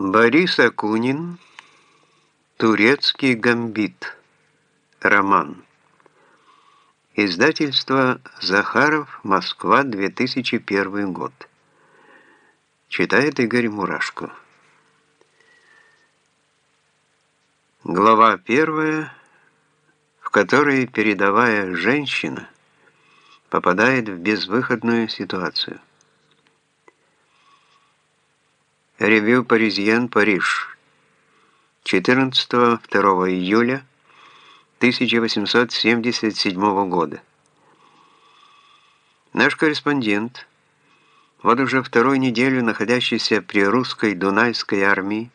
Борис Акунин «Турецкий гамбит» Роман Издательство «Захаров. Москва. 2001 год» Читает Игорь Мурашко Глава первая, в которой передовая женщина попадает в безвыходную ситуацию. Ревю Паризьен, Париж. 14-2 июля 1877 года. Наш корреспондент, вот уже вторую неделю находящийся при русской Дунайской армии,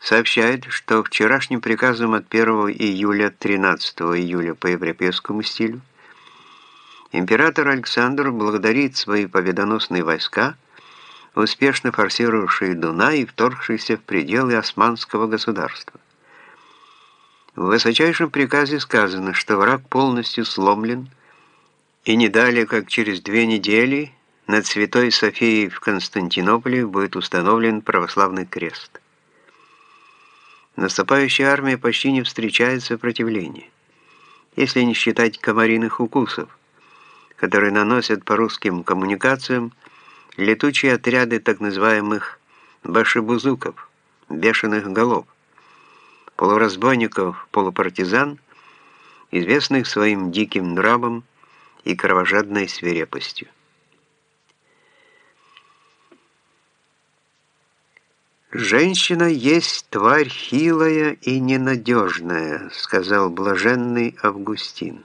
сообщает, что вчерашним приказом от 1 июля 13 июля по европейскому стилю император Александр благодарит свои победоносные войска – успешно форсировавшие Дунай и вторгшиеся в пределы османского государства. В высочайшем приказе сказано, что враг полностью сломлен, и не далее, как через две недели, над Святой Софией в Константинополе будет установлен православный крест. Наступающая армия почти не встречает сопротивления, если не считать комариных укусов, которые наносят по русским коммуникациям летучие отряды так называемых башибузуков, бешеных голов, полуразбойников, полупартизан, известных своим диким нравом и кровожадной свирепостью. «Женщина есть тварь хилая и ненадежная», сказал блаженный Августин.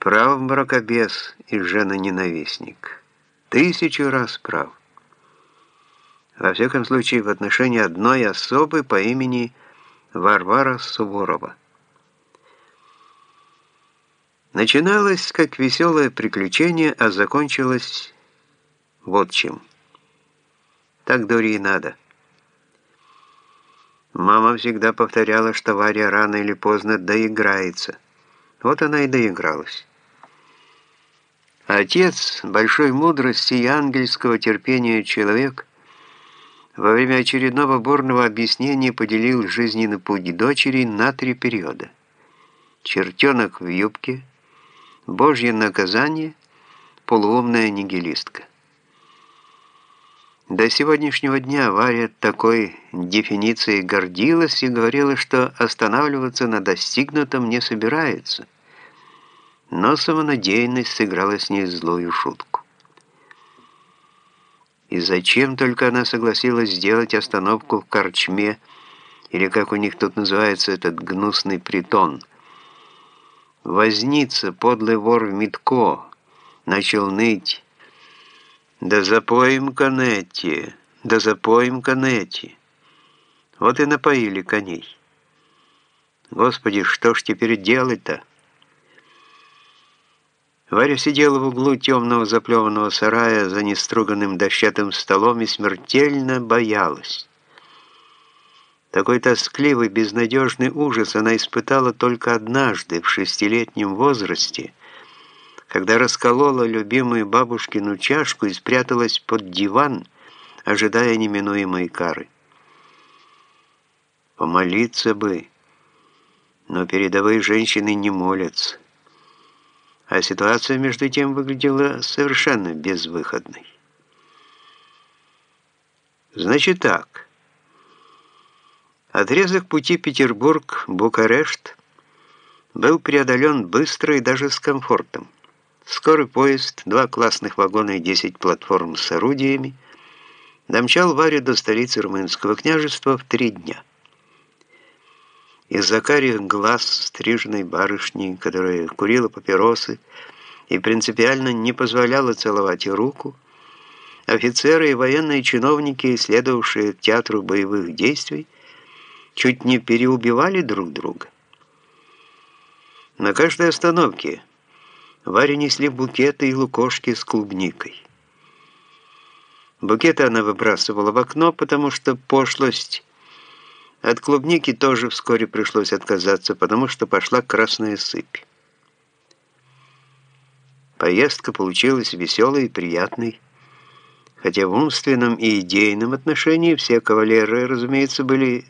Прав мракобес и жена-ненавистник тысячу раз прав. Во всяком случае, в отношении одной особы по имени Варвара Суворова. Начиналось как веселое приключение, а закончилось вот чем. Так дури и надо. Мама всегда повторяла, что Варя рано или поздно доиграется. Вот она и доигралась. Отец большой мудрости и ангельского терпения человек во время очередного бурного объяснения поделил жизненный путь дочери на три периода. Чертенок в юбке, Божье наказание, полуумная нигилистка. До сегодняшнего дня Варя такой дефиницией гордилась и говорила, что останавливаться на достигнутом не собирается – но самонадеянность сыграла с ней злую шутку. И зачем только она согласилась сделать остановку в корчме, или как у них тут называется этот гнусный притон. Возница, подлый вор в Митко, начал ныть. «Да запоем Канетти, да запоем Канетти». Вот и напоили коней. Господи, что ж теперь делать-то? Варя сидела в углу темного заплеванного сарая за неструганным дощатым столом и смертельно боялась. Такой тоскливый, безнадежный ужас она испытала только однажды, в шестилетнем возрасте, когда расколола любимую бабушкину чашку и спряталась под диван, ожидая неминуемой кары. Помолиться бы, но передовые женщины не молятся а ситуация между тем выглядела совершенно безвыходной. Значит так. Отрезок пути Петербург-Букарешт был преодолен быстро и даже с комфортом. Скорый поезд, два классных вагона и 10 платформ с орудиями домчал Варю до столицы Румынского княжества в три дня. Из-за карих глаз стриженной барышни, которая курила папиросы и принципиально не позволяла целовать руку, офицеры и военные чиновники, следовавшие к театру боевых действий, чуть не переубивали друг друга. На каждой остановке Варе несли букеты и лукошки с клубникой. Букеты она выбрасывала в окно, потому что пошлость от клубники тоже вскоре пришлось отказаться, потому что пошла красная сыпь. Поездка получилась веселой и приятной, хотя в умственном и идейном отношении все кавалеры, разумеется, были